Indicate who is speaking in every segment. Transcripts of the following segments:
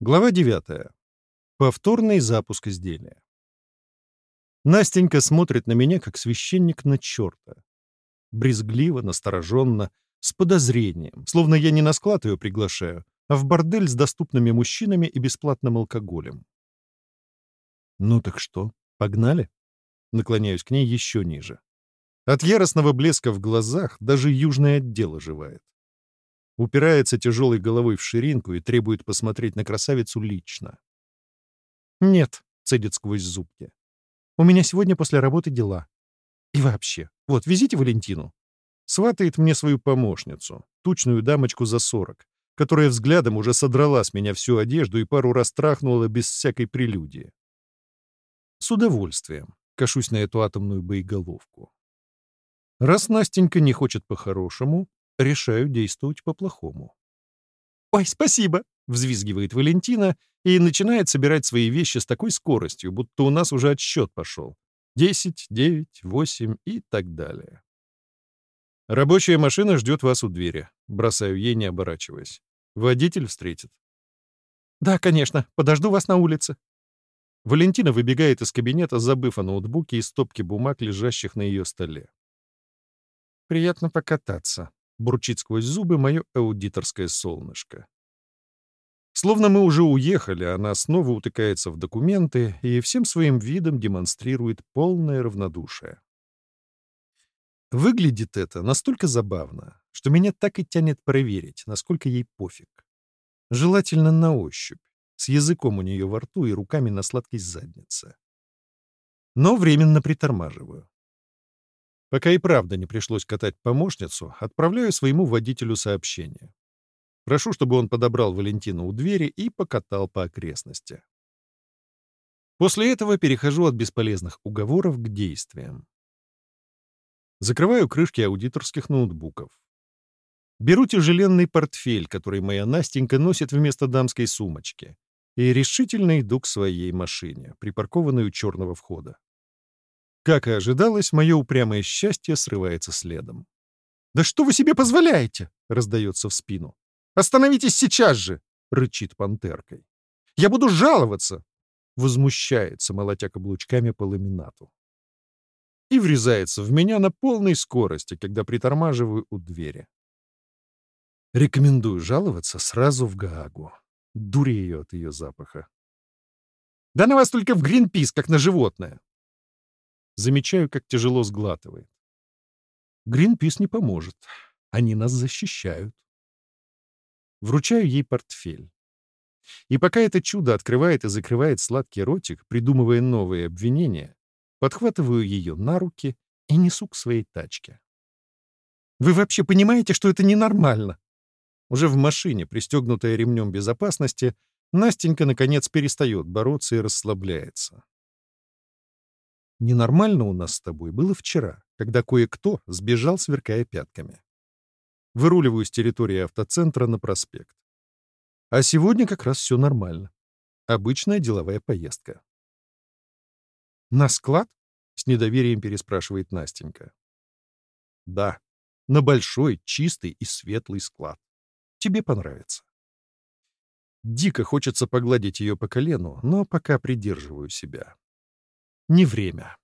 Speaker 1: Глава 9. Повторный запуск изделия. Настенька смотрит на меня, как священник на черта. Брезгливо, настороженно, с подозрением, словно я не на склад ее приглашаю, а в бордель с доступными мужчинами и бесплатным алкоголем. «Ну так что, погнали?» Наклоняюсь к ней еще ниже. От яростного блеска в глазах даже южный отдел оживает упирается тяжелой головой в ширинку и требует посмотреть на красавицу лично. «Нет», — цедит сквозь зубки. «У меня сегодня после работы дела. И вообще, вот, везите Валентину». Сватает мне свою помощницу, тучную дамочку за сорок, которая взглядом уже содрала с меня всю одежду и пару раз трахнула без всякой прелюдии. С удовольствием кашусь на эту атомную боеголовку. Раз Настенька не хочет по-хорошему, решаю действовать по-плохому. «Ой, спасибо!» — взвизгивает Валентина и начинает собирать свои вещи с такой скоростью, будто у нас уже отсчет пошел. Десять, девять, восемь и так далее. «Рабочая машина ждет вас у двери», — бросаю ей, не оборачиваясь. «Водитель встретит». «Да, конечно. Подожду вас на улице». Валентина выбегает из кабинета, забыв о ноутбуке и стопке бумаг, лежащих на ее столе. «Приятно покататься», бурчит сквозь зубы мое аудиторское солнышко. Словно мы уже уехали, она снова утыкается в документы и всем своим видом демонстрирует полное равнодушие. Выглядит это настолько забавно, что меня так и тянет проверить, насколько ей пофиг. Желательно на ощупь, с языком у нее во рту и руками на сладкой заднице. Но временно притормаживаю. Пока и правда не пришлось катать помощницу, отправляю своему водителю сообщение. Прошу, чтобы он подобрал Валентину у двери и покатал по окрестности. После этого перехожу от бесполезных уговоров к действиям. Закрываю крышки аудиторских ноутбуков. Беру тяжеленный портфель, который моя Настенька носит вместо дамской сумочки, и решительно иду к своей машине, припаркованной у черного входа. Как и ожидалось, мое упрямое счастье срывается следом. «Да что вы себе позволяете?» — раздается в спину. «Остановитесь сейчас же!» — рычит пантеркой. «Я буду жаловаться!» — возмущается, молотя каблучками по ламинату. И врезается в меня на полной скорости, когда притормаживаю у двери. Рекомендую жаловаться сразу в Гаагу. Дурею от ее запаха. «Да на вас только в Гринпис, как на животное!» Замечаю, как тяжело сглатывает. Гринпис не поможет. Они нас защищают. Вручаю ей портфель. И пока это чудо открывает и закрывает сладкий ротик, придумывая новые обвинения, подхватываю ее на руки и несу к своей тачке. «Вы вообще понимаете, что это ненормально?» Уже в машине, пристегнутая ремнем безопасности, Настенька, наконец, перестает бороться и расслабляется. Ненормально у нас с тобой было вчера, когда кое-кто сбежал, сверкая пятками. Выруливаю с территории автоцентра на проспект. А сегодня как раз все нормально. Обычная деловая поездка. «На склад?» — с недоверием переспрашивает Настенька. «Да, на большой, чистый и светлый склад. Тебе понравится». Дико хочется погладить ее по колену, но пока придерживаю себя. Не время.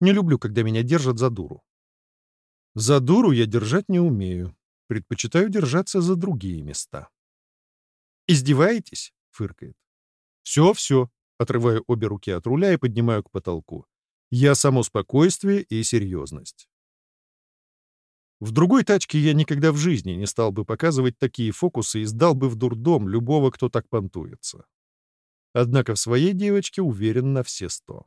Speaker 1: Не люблю, когда меня держат за дуру. За дуру я держать не умею. Предпочитаю держаться за другие места. «Издеваетесь?» — фыркает. «Все, все», — отрываю обе руки от руля и поднимаю к потолку. «Я само спокойствие и серьезность». В другой тачке я никогда в жизни не стал бы показывать такие фокусы и сдал бы в дурдом любого, кто так понтуется. Однако в своей девочке уверен на все сто.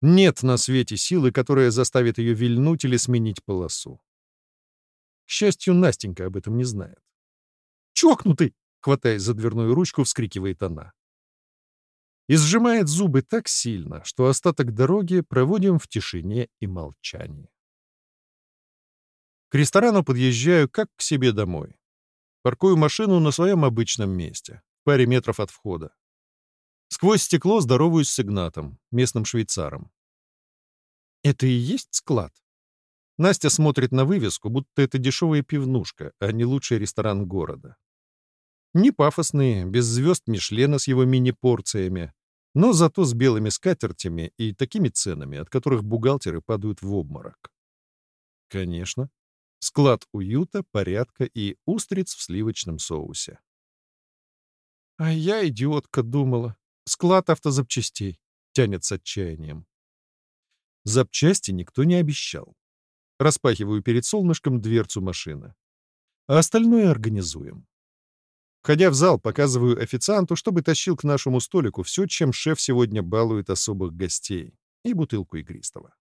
Speaker 1: Нет на свете силы, которая заставит ее вильнуть или сменить полосу. К счастью, Настенька об этом не знает. «Чокнутый!» — хватаясь за дверную ручку, вскрикивает она. И сжимает зубы так сильно, что остаток дороги проводим в тишине и молчании. К ресторану подъезжаю как к себе домой. Паркую машину на своем обычном месте, паре метров от входа. Сквозь стекло здороваюсь с Игнатом, местным швейцаром. «Это и есть склад?» Настя смотрит на вывеску, будто это дешевая пивнушка, а не лучший ресторан города. Не пафосные, без звезд Мишлена с его мини-порциями, но зато с белыми скатертями и такими ценами, от которых бухгалтеры падают в обморок. Конечно, склад уюта, порядка и устриц в сливочном соусе. А я, идиотка, думала. Склад автозапчастей. Тянет с отчаянием. Запчасти никто не обещал. Распахиваю перед солнышком дверцу машины. А остальное организуем. Входя в зал, показываю официанту, чтобы тащил к нашему столику все, чем шеф сегодня балует особых гостей, и бутылку игристого.